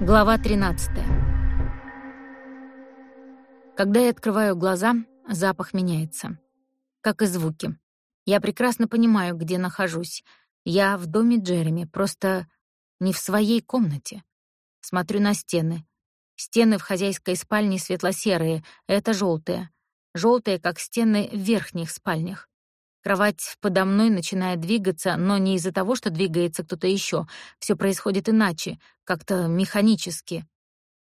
Глава 13. Когда я открываю глаза, запах меняется. Как и звуки. Я прекрасно понимаю, где нахожусь. Я в доме Джереми, просто не в своей комнате. Смотрю на стены. Стены в хозяйской спальне светло-серые, это желтые. Желтые, как стены в верхних спальнях. Кровать подо мной начинает двигаться, но не из-за того, что двигается кто-то еще. Все происходит иначе, как-то механически.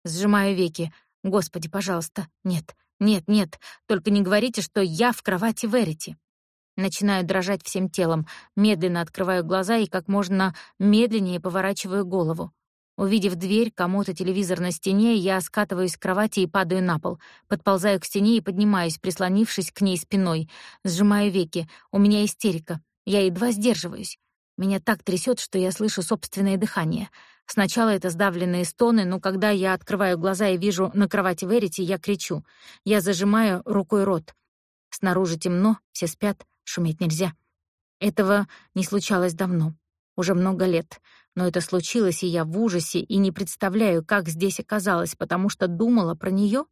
Сжимаю веки. Господи, пожалуйста, нет, нет, нет, только не говорите, что я в кровати Верити. Начинаю дрожать всем телом, медленно открываю глаза и как можно медленнее поворачиваю голову. Увидев дверь, комод и телевизор на стене, я скатываюсь с кровати и падаю на пол. Подползаю к стене и поднимаюсь, прислонившись к ней спиной. Сжимаю веки. У меня истерика. Я едва сдерживаюсь. Меня так трясет, что я слышу собственное дыхание. Сначала это сдавленные стоны, но когда я открываю глаза и вижу на кровати Верити, я кричу. Я зажимаю рукой рот. Снаружи темно, все спят, шуметь нельзя. Этого не случалось давно. Уже много лет. Но это случилось, и я в ужасе и не представляю, как здесь оказалась, потому что думала про нее.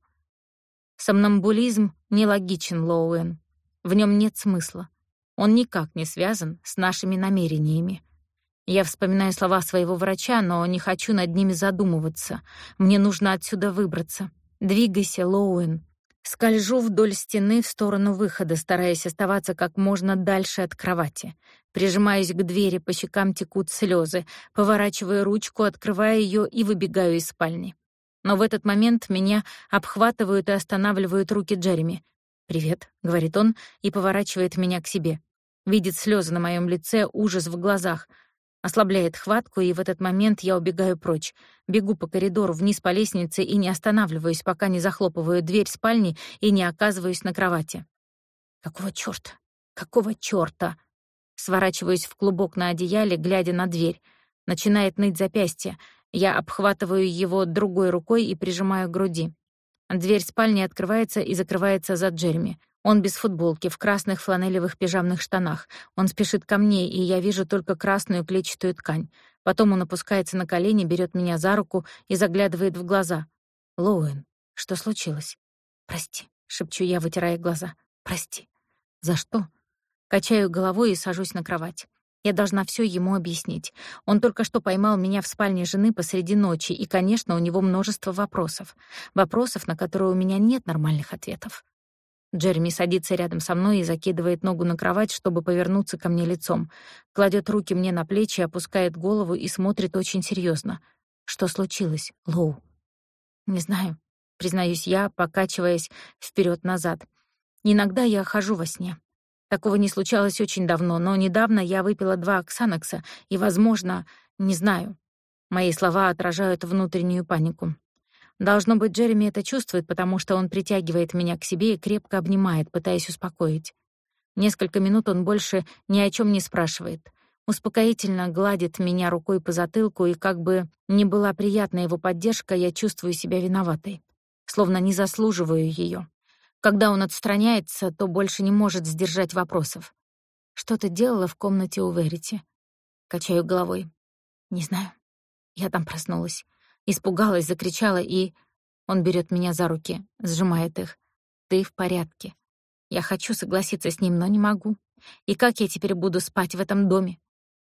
Сомнамбулизм нелогичен, Лоуэн. В нем нет смысла. Он никак не связан с нашими намерениями. Я вспоминаю слова своего врача, но не хочу над ними задумываться. Мне нужно отсюда выбраться. Двигайся, Лоуэн. Скольжу вдоль стены в сторону выхода, стараясь оставаться как можно дальше от кровати. Прижимаюсь к двери, по щекам текут слезы, поворачиваю ручку, открываю ее и выбегаю из спальни. Но в этот момент меня обхватывают и останавливают руки Джереми. «Привет», — говорит он и поворачивает меня к себе. Видит слезы на моем лице, ужас в глазах — Ослабляет хватку, и в этот момент я убегаю прочь. Бегу по коридору вниз по лестнице и не останавливаюсь, пока не захлопываю дверь спальни и не оказываюсь на кровати. Какого чёрта? Какого чёрта? Сворачиваюсь в клубок на одеяле, глядя на дверь. Начинает ныть запястье. Я обхватываю его другой рукой и прижимаю к груди. Дверь спальни открывается и закрывается за Джереми. Он без футболки, в красных фланелевых пижамных штанах. Он спешит ко мне, и я вижу только красную клетчатую ткань. Потом он опускается на колени, берет меня за руку и заглядывает в глаза. «Лоуэн, что случилось?» «Прости», — шепчу я, вытирая глаза. «Прости». «За что?» Качаю головой и сажусь на кровать. Я должна все ему объяснить. Он только что поймал меня в спальне жены посреди ночи, и, конечно, у него множество вопросов. Вопросов, на которые у меня нет нормальных ответов. Джереми садится рядом со мной и закидывает ногу на кровать, чтобы повернуться ко мне лицом. Кладет руки мне на плечи, опускает голову и смотрит очень серьезно. Что случилось, Лоу? Не знаю, признаюсь я, покачиваясь вперед назад Иногда я хожу во сне. Такого не случалось очень давно, но недавно я выпила два оксанокса, и, возможно, не знаю. Мои слова отражают внутреннюю панику. Должно быть, Джереми это чувствует, потому что он притягивает меня к себе и крепко обнимает, пытаясь успокоить. Несколько минут он больше ни о чем не спрашивает. Успокоительно гладит меня рукой по затылку, и как бы не была приятна его поддержка, я чувствую себя виноватой, словно не заслуживаю ее. Когда он отстраняется, то больше не может сдержать вопросов. «Что ты делала в комнате у Верити?» Качаю головой. «Не знаю. Я там проснулась. Испугалась, закричала и... Он берет меня за руки, сжимает их. «Ты в порядке». Я хочу согласиться с ним, но не могу. И как я теперь буду спать в этом доме?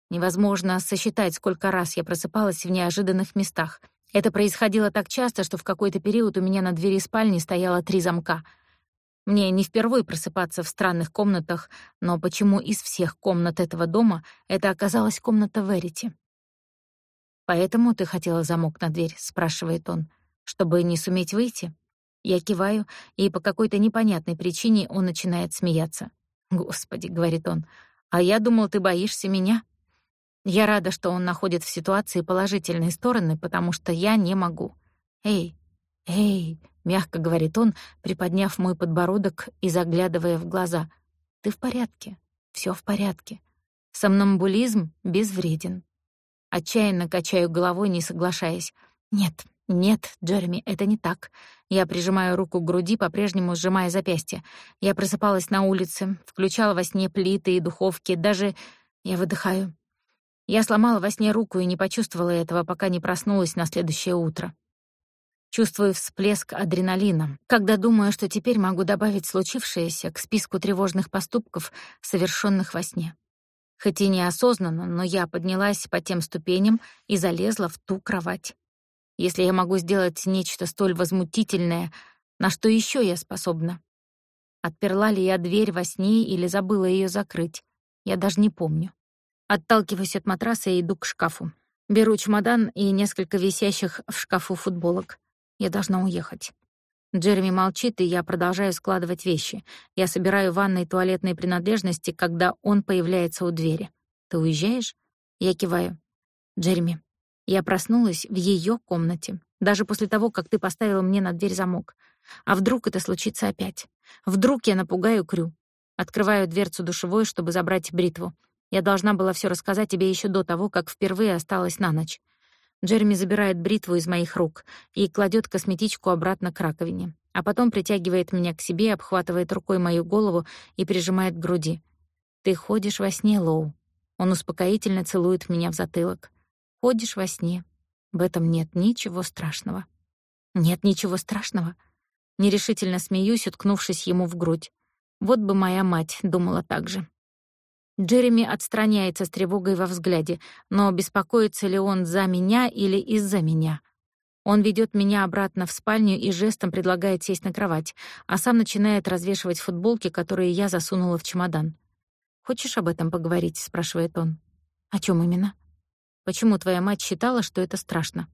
Невозможно сосчитать, сколько раз я просыпалась в неожиданных местах. Это происходило так часто, что в какой-то период у меня на двери спальни стояло три замка. Мне не впервые просыпаться в странных комнатах, но почему из всех комнат этого дома это оказалась комната Верити? «Поэтому ты хотела замок на дверь?» — спрашивает он. «Чтобы не суметь выйти?» Я киваю, и по какой-то непонятной причине он начинает смеяться. «Господи», — говорит он, — «а я думал, ты боишься меня?» Я рада, что он находит в ситуации положительные стороны, потому что я не могу. «Эй, эй», — мягко говорит он, приподняв мой подбородок и заглядывая в глаза. «Ты в порядке, все в порядке. Сомнамбулизм безвреден. Отчаянно качаю головой, не соглашаясь. «Нет, нет, Джереми, это не так». Я прижимаю руку к груди, по-прежнему сжимая запястье. Я просыпалась на улице, включала во сне плиты и духовки, даже... Я выдыхаю. Я сломала во сне руку и не почувствовала этого, пока не проснулась на следующее утро. Чувствую всплеск адреналина, когда думаю, что теперь могу добавить случившееся к списку тревожных поступков, совершенных во сне. Хоть и неосознанно, но я поднялась по тем ступеням и залезла в ту кровать. Если я могу сделать нечто столь возмутительное, на что еще я способна? Отперла ли я дверь во сне или забыла ее закрыть? Я даже не помню. Отталкиваюсь от матраса и иду к шкафу. Беру чемодан и несколько висящих в шкафу футболок. Я должна уехать. Джереми молчит, и я продолжаю складывать вещи. Я собираю ванной и туалетные принадлежности, когда он появляется у двери. «Ты уезжаешь?» Я киваю. «Джереми, я проснулась в ее комнате, даже после того, как ты поставила мне на дверь замок. А вдруг это случится опять? Вдруг я напугаю Крю? Открываю дверцу душевой, чтобы забрать бритву. Я должна была все рассказать тебе еще до того, как впервые осталась на ночь. Джереми забирает бритву из моих рук и кладет косметичку обратно к раковине, а потом притягивает меня к себе, обхватывает рукой мою голову и прижимает к груди. «Ты ходишь во сне, Лоу». Он успокоительно целует меня в затылок. «Ходишь во сне. В этом нет ничего страшного». «Нет ничего страшного?» Нерешительно смеюсь, уткнувшись ему в грудь. Вот бы моя мать думала так же. Джереми отстраняется с тревогой во взгляде, но беспокоится ли он за меня или из-за меня? Он ведет меня обратно в спальню и жестом предлагает сесть на кровать, а сам начинает развешивать футболки, которые я засунула в чемодан. «Хочешь об этом поговорить?» — спрашивает он. «О чем именно?» «Почему твоя мать считала, что это страшно?»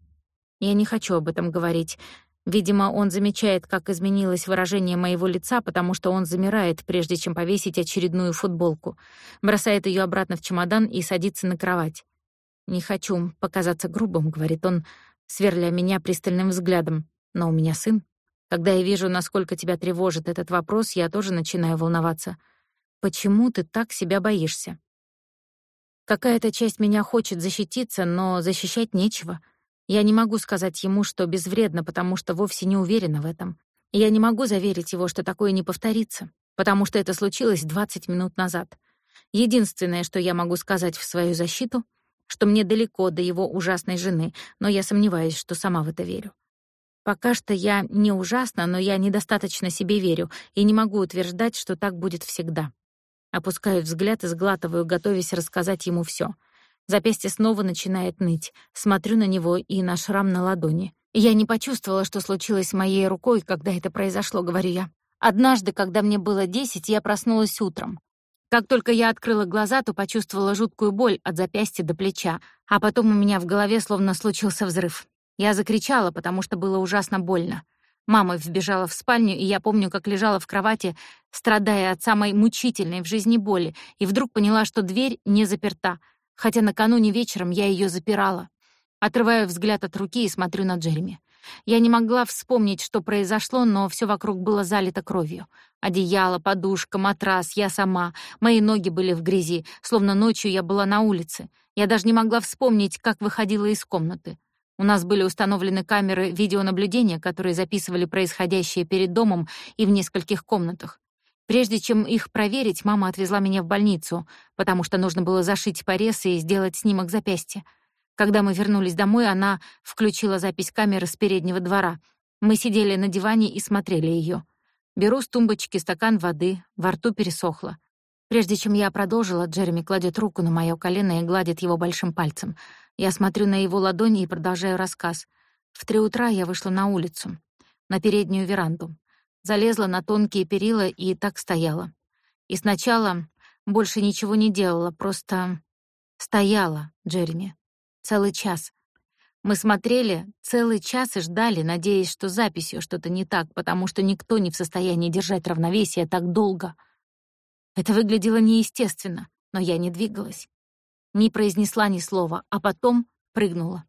«Я не хочу об этом говорить. Видимо, он замечает, как изменилось выражение моего лица, потому что он замирает, прежде чем повесить очередную футболку, бросает ее обратно в чемодан и садится на кровать. «Не хочу показаться грубым», — говорит он, сверля меня пристальным взглядом. «Но у меня сын. Когда я вижу, насколько тебя тревожит этот вопрос, я тоже начинаю волноваться. Почему ты так себя боишься?» Какая-то часть меня хочет защититься, но защищать нечего — я не могу сказать ему, что безвредно, потому что вовсе не уверена в этом. Я не могу заверить его, что такое не повторится, потому что это случилось 20 минут назад. Единственное, что я могу сказать в свою защиту, что мне далеко до его ужасной жены, но я сомневаюсь, что сама в это верю. Пока что я не ужасна, но я недостаточно себе верю и не могу утверждать, что так будет всегда. Опускаю взгляд и сглатываю, готовясь рассказать ему все. Запястье снова начинает ныть. Смотрю на него и на шрам на ладони. Я не почувствовала, что случилось с моей рукой, когда это произошло, говорю я. Однажды, когда мне было десять, я проснулась утром. Как только я открыла глаза, то почувствовала жуткую боль от запястья до плеча, а потом у меня в голове словно случился взрыв. Я закричала, потому что было ужасно больно. Мама вбежала в спальню, и я помню, как лежала в кровати, страдая от самой мучительной в жизни боли, и вдруг поняла, что дверь не заперта — хотя накануне вечером я ее запирала. Отрываю взгляд от руки и смотрю на Джереми. Я не могла вспомнить, что произошло, но все вокруг было залито кровью. Одеяло, подушка, матрас, я сама. Мои ноги были в грязи, словно ночью я была на улице. Я даже не могла вспомнить, как выходила из комнаты. У нас были установлены камеры видеонаблюдения, которые записывали происходящее перед домом и в нескольких комнатах. Прежде чем их проверить, мама отвезла меня в больницу, потому что нужно было зашить порез и сделать снимок запястья. Когда мы вернулись домой, она включила запись камеры с переднего двора. Мы сидели на диване и смотрели ее. Беру с тумбочки стакан воды, во рту пересохло. Прежде чем я продолжила, Джереми кладет руку на моё колено и гладит его большим пальцем. Я смотрю на его ладони и продолжаю рассказ. В три утра я вышла на улицу, на переднюю веранду. Залезла на тонкие перила и так стояла. И сначала больше ничего не делала, просто стояла, Джереми. Целый час. Мы смотрели целый час и ждали, надеясь, что записью что-то не так, потому что никто не в состоянии держать равновесие так долго. Это выглядело неестественно, но я не двигалась. Не произнесла ни слова, а потом прыгнула.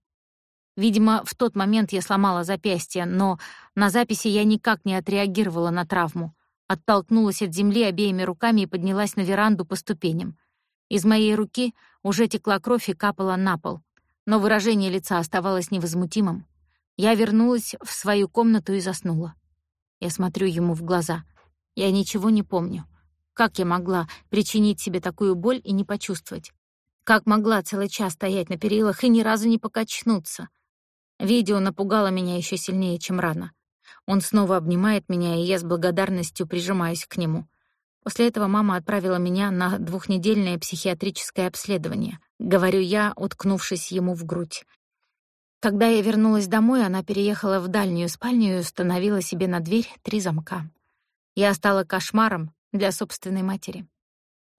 Видимо, в тот момент я сломала запястье, но на записи я никак не отреагировала на травму. Оттолкнулась от земли обеими руками и поднялась на веранду по ступеням. Из моей руки уже текла кровь и капала на пол, но выражение лица оставалось невозмутимым. Я вернулась в свою комнату и заснула. Я смотрю ему в глаза. Я ничего не помню. Как я могла причинить себе такую боль и не почувствовать? Как могла целый час стоять на перилах и ни разу не покачнуться? Видео напугало меня еще сильнее, чем рано. Он снова обнимает меня, и я с благодарностью прижимаюсь к нему. После этого мама отправила меня на двухнедельное психиатрическое обследование, говорю я, уткнувшись ему в грудь. Когда я вернулась домой, она переехала в дальнюю спальню и установила себе на дверь три замка. Я стала кошмаром для собственной матери.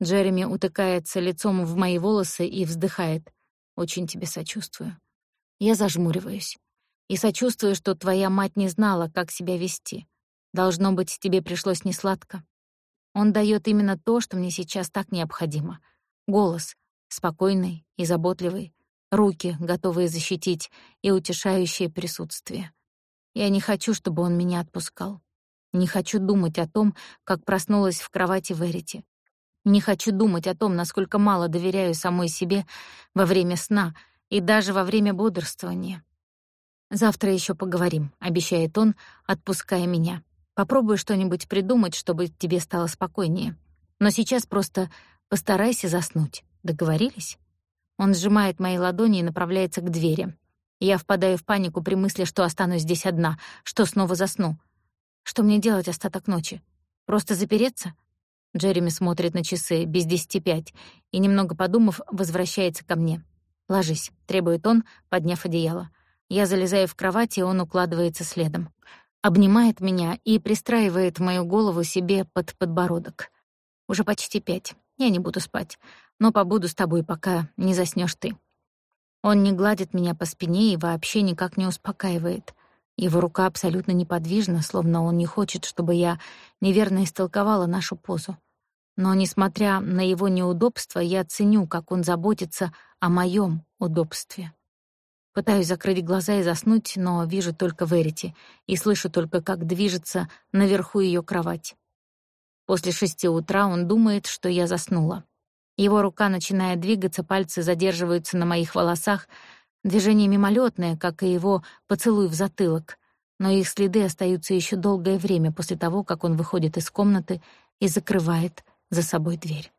Джереми утыкается лицом в мои волосы и вздыхает. «Очень тебе сочувствую». Я зажмуриваюсь. И сочувствую, что твоя мать не знала, как себя вести. Должно быть, тебе пришлось несладко. Он дает именно то, что мне сейчас так необходимо. Голос, спокойный и заботливый, руки, готовые защитить, и утешающее присутствие. Я не хочу, чтобы он меня отпускал. Не хочу думать о том, как проснулась в кровати Верити. Не хочу думать о том, насколько мало доверяю самой себе во время сна и даже во время бодрствования. «Завтра еще поговорим», — обещает он, отпуская меня. Попробую что-нибудь придумать, чтобы тебе стало спокойнее. Но сейчас просто постарайся заснуть. Договорились?» Он сжимает мои ладони и направляется к двери. Я впадаю в панику при мысли, что останусь здесь одна, что снова засну. Что мне делать остаток ночи? Просто запереться? Джереми смотрит на часы без десяти пять и, немного подумав, возвращается ко мне. «Ложись», — требует он, подняв одеяло. Я залезаю в кровать, и он укладывается следом обнимает меня и пристраивает мою голову себе под подбородок. Уже почти пять. Я не буду спать, но побуду с тобой, пока не заснешь ты. Он не гладит меня по спине и вообще никак не успокаивает. Его рука абсолютно неподвижна, словно он не хочет, чтобы я неверно истолковала нашу позу. Но, несмотря на его неудобство, я ценю, как он заботится о моем удобстве. Пытаюсь закрыть глаза и заснуть, но вижу только Верити и слышу только, как движется наверху ее кровать. После шести утра он думает, что я заснула. Его рука начинает двигаться, пальцы задерживаются на моих волосах, движение мимолетное, как и его поцелуй в затылок, но их следы остаются еще долгое время после того, как он выходит из комнаты и закрывает за собой дверь.